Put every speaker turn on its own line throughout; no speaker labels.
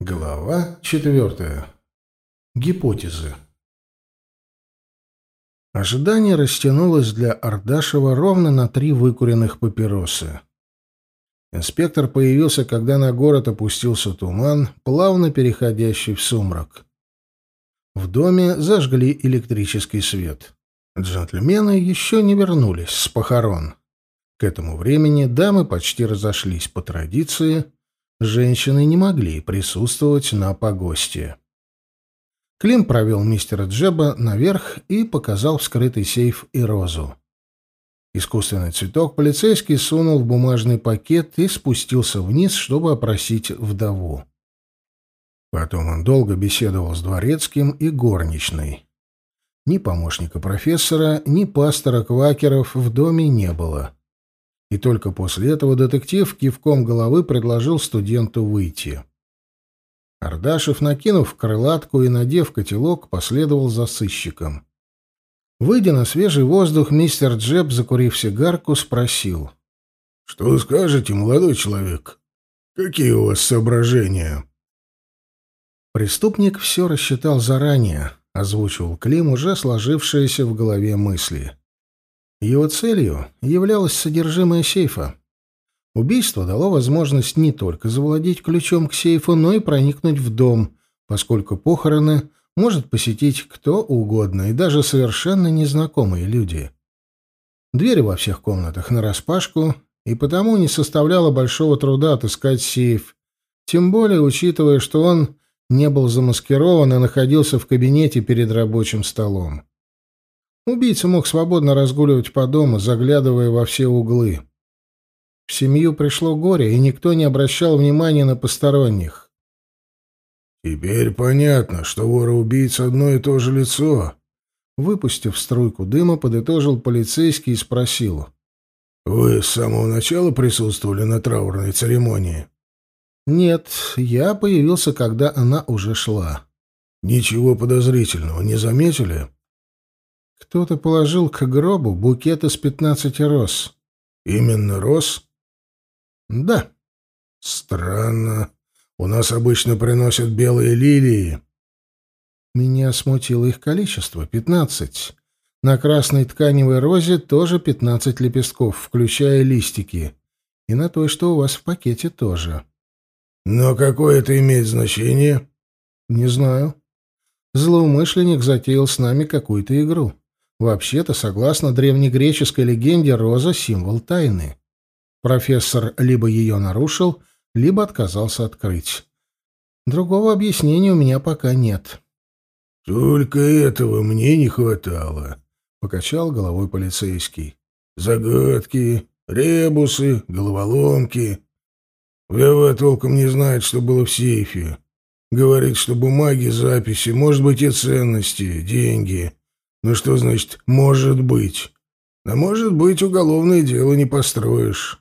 Глава четвертая. Гипотезы. Ожидание растянулось для Ардашева ровно на три выкуренных папиросы. Инспектор появился, когда на город опустился туман, плавно переходящий в сумрак. В доме зажгли электрический свет. Джентльмены еще не вернулись с похорон. К этому времени дамы почти разошлись по традиции — женщины не могли присутствовать на погосте. Клим провел мистера Джеба наверх и показал вскрытый сейф и розу. Искусственный цветок полицейский сунул в бумажный пакет и спустился вниз, чтобы опросить вдову. Потом он долго беседовал с дворецким и горничной. Ни помощника профессора, ни пастора Квакеров в доме не было. И только после этого детектив кивком головы предложил студенту выйти. Ардашев, накинув крылатку и надев котелок, последовал за сыщиком. Выйдя на свежий воздух, мистер Джеб, закурив сигарку, спросил. — Что скажете, молодой человек? Какие у вас соображения? Преступник все рассчитал заранее, — озвучивал Клим уже сложившиеся в голове мысли. Его целью являлось содержимое сейфа. Убийство дало возможность не только завладеть ключом к сейфу, но и проникнуть в дом, поскольку похороны может посетить кто угодно и даже совершенно незнакомые люди. Двери во всех комнатах нараспашку, и потому не составляло большого труда отыскать сейф, тем более учитывая, что он не был замаскирован и находился в кабинете перед рабочим столом. Убийца мог свободно разгуливать по дому, заглядывая во все углы. В семью пришло горе, и никто не обращал внимания на посторонних. «Теперь понятно, что вор-убийца одно и то же лицо», Выпустив струйку дыма, подытожил полицейский и спросил. «Вы с самого начала присутствовали на траурной церемонии?» «Нет, я появился, когда она уже шла». «Ничего подозрительного не заметили?» Кто-то положил к гробу букет из пятнадцати роз. Именно роз? Да. Странно. У нас обычно приносят белые лилии. Меня смутило их количество — пятнадцать. На красной тканевой розе тоже пятнадцать лепестков, включая листики. И на той, что у вас в пакете, тоже. Но какое это имеет значение? Не знаю. Злоумышленник затеял с нами какую-то игру. Вообще-то, согласно древнегреческой легенде, роза — символ тайны. Профессор либо ее нарушил, либо отказался открыть. Другого объяснения у меня пока нет. «Только этого мне не хватало», — покачал головой полицейский. «Загадки, ребусы, головоломки. Вдова толком не знает, что было в сейфе. Говорит, что бумаги, записи, может быть, и ценности, деньги. Ну что значит «может быть»? А может быть, уголовное дело не построишь.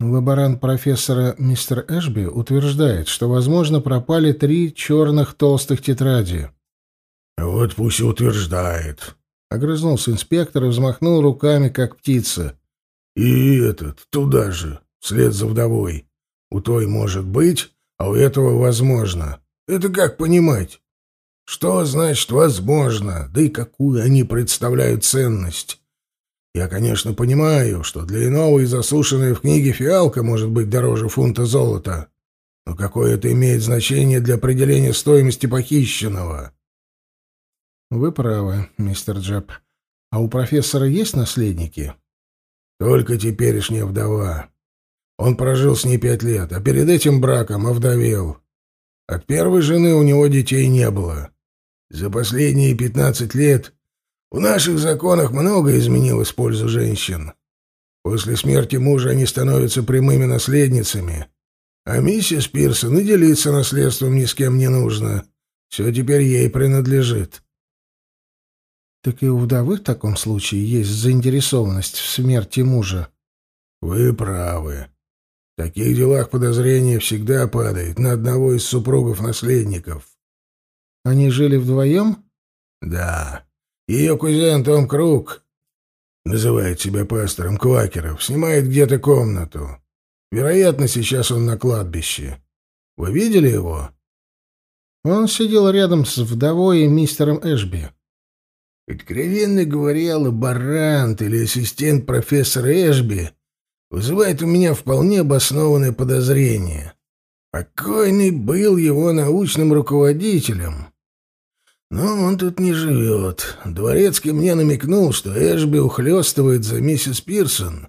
Лаборант профессора мистер Эшби утверждает, что, возможно, пропали три черных толстых тетради. «Вот пусть и утверждает», — огрызнулся инспектор и взмахнул руками, как птица. «И этот, туда же, вслед за вдовой. У той может быть, а у этого возможно. Это как понимать?» Что значит «возможно», да и какую они представляют ценность? Я, конечно, понимаю, что для иного и засушенная в книге фиалка может быть дороже фунта золота, но какое это имеет значение для определения стоимости похищенного? Вы правы, мистер Джеб. А у профессора есть наследники? Только теперешняя вдова. Он прожил с ней пять лет, а перед этим браком овдовел. От первой жены у него детей не было. За последние пятнадцать лет в наших законах много изменилось в пользу женщин. После смерти мужа они становятся прямыми наследницами. А миссис Пирсон и делиться наследством ни с кем не нужно. Все теперь ей принадлежит. Так и у вдовы в таком случае есть заинтересованность в смерти мужа. Вы правы. В таких делах подозрение всегда падает на одного из супругов-наследников. Они жили вдвоем? Да. Ее кузен Том Круг называет себя пастором Квакеров, снимает где-то комнату. Вероятно, сейчас он на кладбище. Вы видели его?» Он сидел рядом с вдовой и мистером Эшби. Откровенно говоря, лаборант или ассистент профессора Эшби вызывает у меня вполне обоснованное подозрение. Покойный был его научным руководителем. Но он тут не живет. Дворецкий мне намекнул, что Эшби ухлёстывает за миссис Пирсон.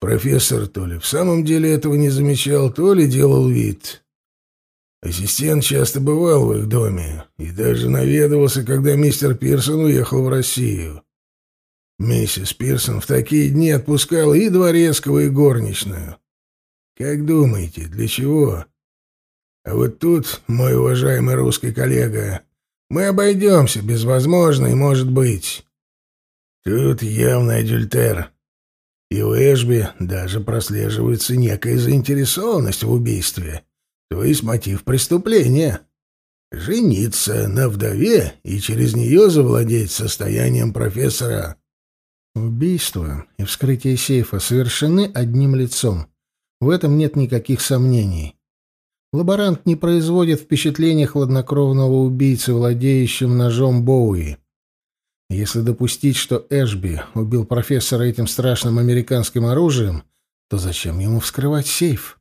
Профессор то ли в самом деле этого не замечал, то ли делал вид. Ассистент часто бывал в их доме и даже наведывался, когда мистер Пирсон уехал в Россию. Миссис Пирсон в такие дни отпускала и дворецкого, и горничную. Как думаете, для чего? А вот тут, мой уважаемый русский коллега, мы обойдемся без возможной, может быть. Тут явный адюльтер. И у Эшби даже прослеживается некая заинтересованность в убийстве, то есть мотив преступления. Жениться на вдове и через нее завладеть состоянием профессора. Убийство и вскрытие сейфа совершены одним лицом. В этом нет никаких сомнений. Лаборант не производит впечатления хладнокровного убийцы, владеющим ножом Боуи. Если допустить, что Эшби убил профессора этим страшным американским оружием, то зачем ему вскрывать сейф?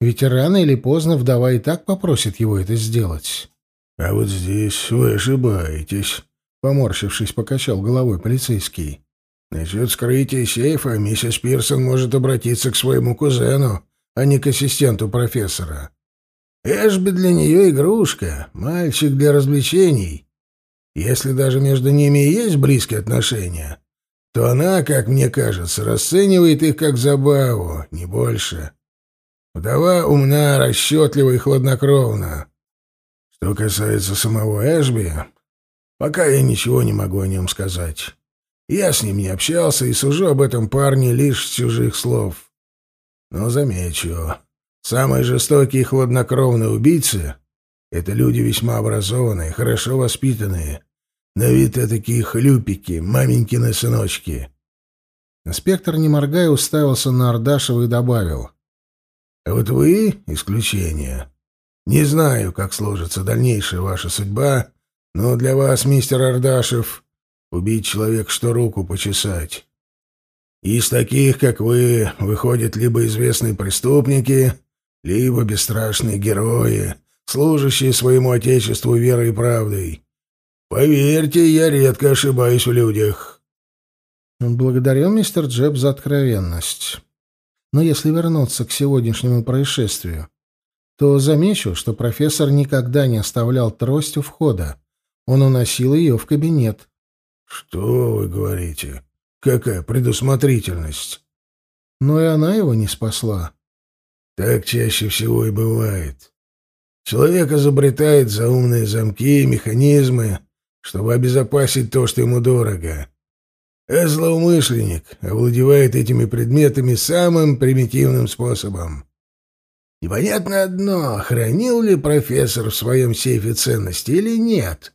Ведь рано или поздно вдова и так попросит его это сделать. — А вот здесь вы ошибаетесь, — поморщившись, покачал головой полицейский. Насчет скрытия сейфа миссис Пирсон может обратиться к своему кузену, а не к ассистенту профессора. Эшби для нее игрушка, мальчик для развлечений. Если даже между ними и есть близкие отношения, то она, как мне кажется, расценивает их как забаву, не больше. Вдова умна, расчетлива и хладнокровна. Что касается самого Эшби, пока я ничего не могу о нем сказать. Я с ним не общался и сужу об этом парне лишь с чужих слов. Но замечу, самые жестокие и хладнокровные убийцы — это люди весьма образованные, хорошо воспитанные. На вид такие хлюпики, маменькины сыночки. Инспектор, не моргая, уставился на Ардашева и добавил. «А вот вы — исключение. Не знаю, как сложится дальнейшая ваша судьба, но для вас, мистер Ардашев, Убить человека, что руку почесать. Из таких, как вы, выходят либо известные преступники, либо бесстрашные герои, служащие своему отечеству верой и правдой. Поверьте, я редко ошибаюсь в людях. Благодарю, мистер Джеб, за откровенность. Но если вернуться к сегодняшнему происшествию, то замечу, что профессор никогда не оставлял трость у входа. Он уносил ее в кабинет. «Что вы говорите? Какая предусмотрительность?» Но и она его не спасла. Так чаще всего и бывает. Человек изобретает заумные замки и механизмы, чтобы обезопасить то, что ему дорого. А злоумышленник овладевает этими предметами самым примитивным способом. Непонятно одно, хранил ли профессор в своем сейфе ценности или нет.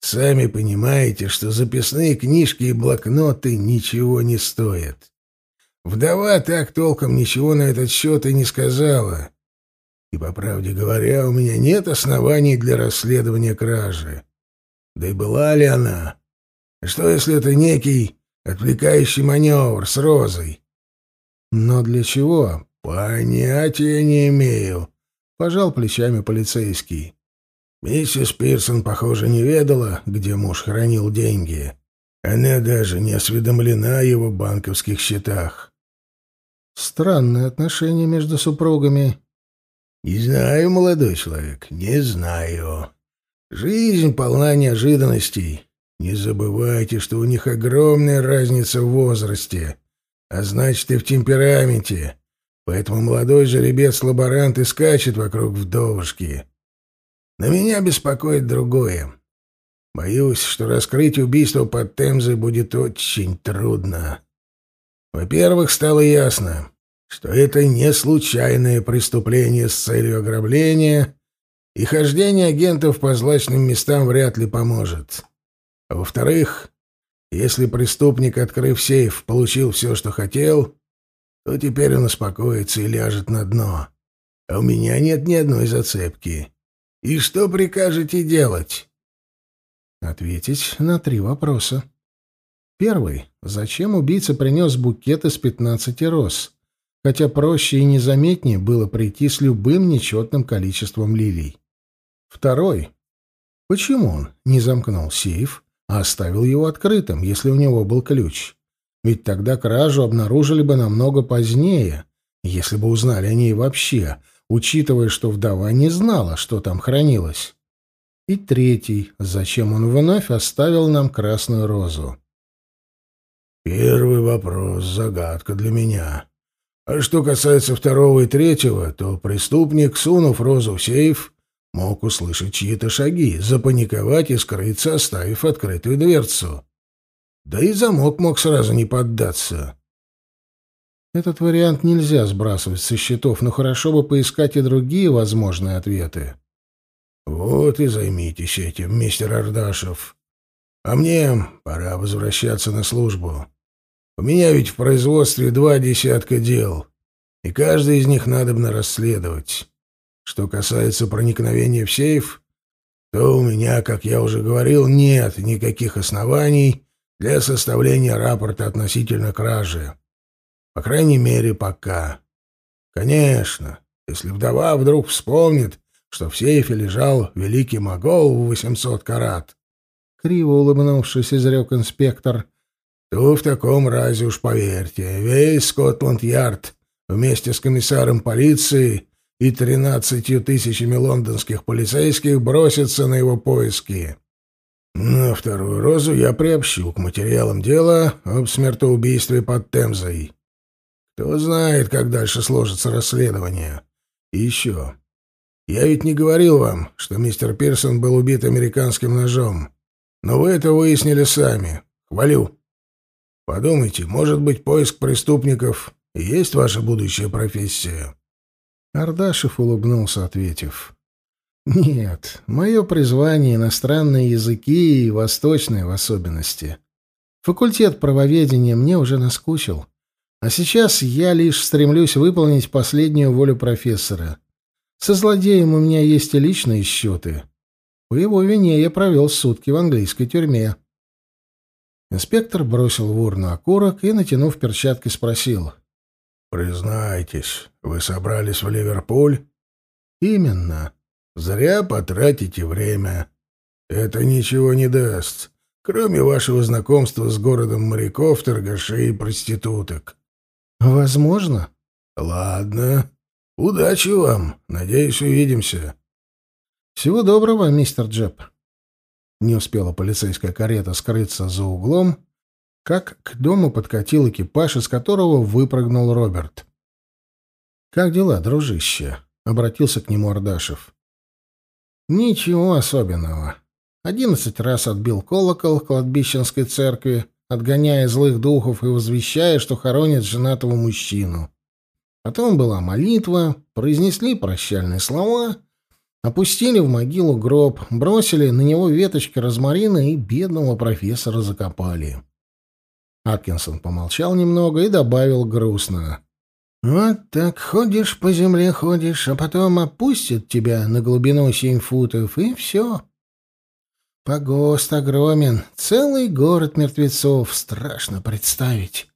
Сами понимаете, что записные книжки и блокноты ничего не стоят. Вдова так толком ничего на этот счет и не сказала. И, по правде говоря, у меня нет оснований для расследования кражи. Да и была ли она? Что, если это некий отвлекающий маневр с Розой? Но для чего? Понятия не имею. Пожал плечами полицейский. Миссис Пирсон, похоже, не ведала, где муж хранил деньги. Она даже не осведомлена о его банковских счетах. Странные отношения между супругами. Не знаю, молодой человек, не знаю. Жизнь полна неожиданностей. Не забывайте, что у них огромная разница в возрасте, а значит и в темпераменте. Поэтому молодой жеребец-лаборант и скачет вокруг вдовушки. Но меня беспокоит другое. Боюсь, что раскрыть убийство под Темзой будет очень трудно. Во-первых, стало ясно, что это не случайное преступление с целью ограбления, и хождение агентов по злачным местам вряд ли поможет. А во-вторых, если преступник, открыв сейф, получил все, что хотел, то теперь он успокоится и ляжет на дно.
а у меня нет ни одной зацепки. И что прикажете делать?»
Ответить на три вопроса. Первый. Зачем убийца принес букет из пятнадцати роз? Хотя проще и незаметнее было прийти с любым нечетным количеством лилий. Второй. Почему он не замкнул сейф, а оставил его открытым, если у него был ключ? Ведь тогда кражу обнаружили бы намного позднее, если бы узнали о ней вообще, учитывая, что вдова не знала, что там хранилось. И третий, зачем он вновь оставил нам красную розу?
Первый вопрос — загадка для меня. А что касается второго и третьего, то преступник, сунув розу в сейф, мог услышать чьи-то шаги, запаниковать и скрыться, оставив открытую дверцу. Да и замок мог сразу не поддаться.
Этот вариант нельзя сбрасывать со счетов, но хорошо бы поискать и другие возможные ответы.
Вот и займитесь этим, мистер Ардашев. А мне пора возвращаться на службу. У меня ведь в производстве два десятка дел, и каждый из них надобно расследовать. Что касается проникновения в сейф, то у меня, как я уже говорил, нет никаких оснований для составления рапорта относительно кражи. По крайней мере, пока. Конечно, если вдова вдруг вспомнит, что в сейфе лежал великий могол в 800 карат,
криво улыбнувшись, изрек инспектор,
то в таком разе уж поверьте, весь Скотланд-Ярд вместе с комиссаром полиции и тринадцатью тысячами лондонских полицейских бросится на его поиски. На вторую розу я приобщу к материалам дела об смертоубийстве под Темзой. Кто знает, как дальше сложится расследование. И еще. Я ведь не говорил вам, что мистер Пирсон был убит американским ножом. Но вы это выяснили сами. Хвалю. Подумайте, может быть, поиск преступников и есть ваша будущая профессия?»
Ардашев улыбнулся, ответив. «Нет, мое призвание — иностранные языки и восточные в особенности. Факультет правоведения мне уже наскучил. А сейчас я лишь стремлюсь выполнить последнюю волю профессора. Со злодеем у меня есть и личные счеты. По его вине я провел сутки в английской тюрьме». Инспектор бросил в урну окурок и, натянув перчатки, спросил.
«Признайтесь, вы собрались в Ливерпуль?»
«Именно.
Зря потратите время. Это ничего не даст, кроме вашего знакомства с городом моряков, торгашей и проституток».
«Возможно».
«Ладно. Удачи вам. Надеюсь, увидимся».
«Всего доброго, мистер Джеб». Не успела полицейская карета скрыться за углом, как к дому подкатил экипаж, из которого выпрыгнул Роберт. «Как дела, дружище?» — обратился к нему Ардашев. «Ничего особенного. Одиннадцать раз отбил колокол кладбищенской церкви, отгоняя злых духов и возвещая, что хоронят женатого мужчину. Потом была молитва, произнесли прощальные слова — Опустили в могилу гроб, бросили на него веточки розмарина и бедного профессора закопали. Аткинсон помолчал немного и добавил грустно. «Вот так ходишь по земле, ходишь, а потом опустят тебя на глубину семь футов, и все. Погост огромен, целый город мертвецов, страшно представить».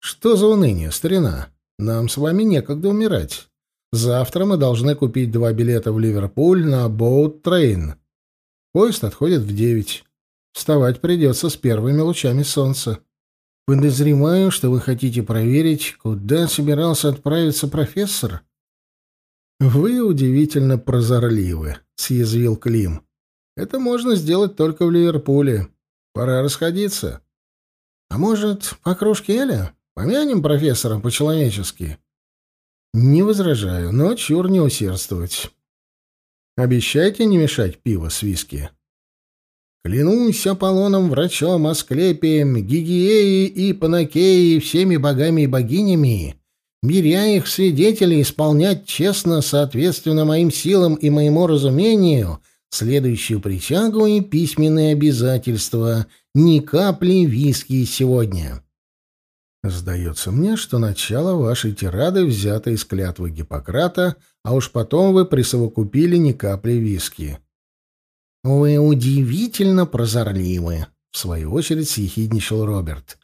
«Что за уныние, старина? Нам с вами некогда умирать. Завтра мы должны купить два билета в Ливерпуль на boat train. Поезд отходит в девять. Вставать придется с первыми лучами солнца. Подозреваю, что вы хотите проверить, куда собирался отправиться профессор. Вы удивительно прозорливы, съязвил Клим. Это можно сделать только в Ливерпуле. Пора расходиться. А может, по кружке Эля? Помянем профессора по-человечески? Не возражаю, но чур не усердствовать. Обещайте не мешать пиво с виски. Клянусь Аполлоном, врачом, Асклепием, Гигиеей и Панакеей, всеми богами и богинями, беря их свидетелей исполнять честно, соответственно моим силам и моему разумению, следующую присягу и письменные обязательства, ни капли виски сегодня. Сдается мне, что начало вашей тирады взято из клятвы Гиппократа, а уж потом вы присовокупили ни капли виски. Вы удивительно прозорливы, в свою очередь съехидничал Роберт.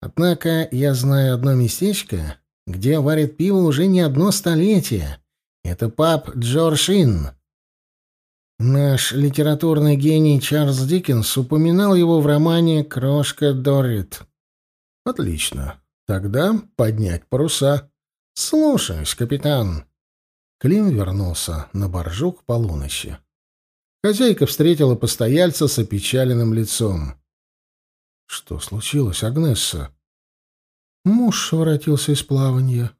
Однако я знаю одно местечко, где варят пиво уже не одно столетие. Это паб Джордж Инн. Наш литературный гений Чарльз Диккенс упоминал его в романе «Крошка Доррит». Отлично. Тогда поднять паруса. Слушаюсь, капитан. Клим вернулся на боржу к полуночи. Хозяйка встретила постояльца с опечаленным лицом. Что случилось, Агнесса? Муж воротился из плавания.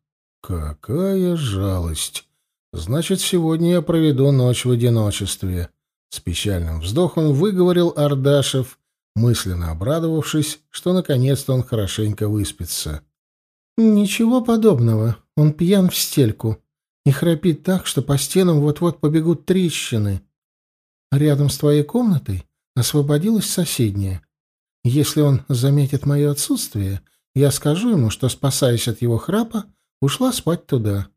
Какая жалость. Значит, сегодня я проведу ночь в одиночестве. С печальным вздохом выговорил Ардашев, мысленно обрадовавшись, что наконец-то он хорошенько выспится. «Ничего подобного. Он пьян в стельку и храпит так, что по стенам вот-вот побегут трещины. Рядом с твоей комнатой освободилась соседняя. Если он заметит мое отсутствие, я скажу ему, что, спасаясь от его храпа, ушла спать туда.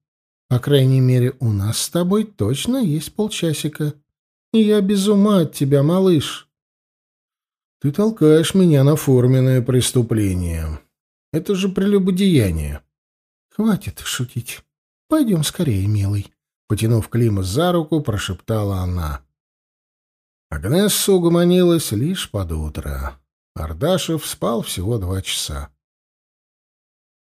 По крайней мере, у нас с тобой точно есть полчасика. И я без ума от тебя, малыш». Ты толкаешь меня на форменное преступление. Это же прелюбодеяние. Хватит шутить. Пойдем скорее, милый. Потянув Клима за руку, прошептала она. Агнесса угомонилась лишь под утро. Ардашев спал всего два часа.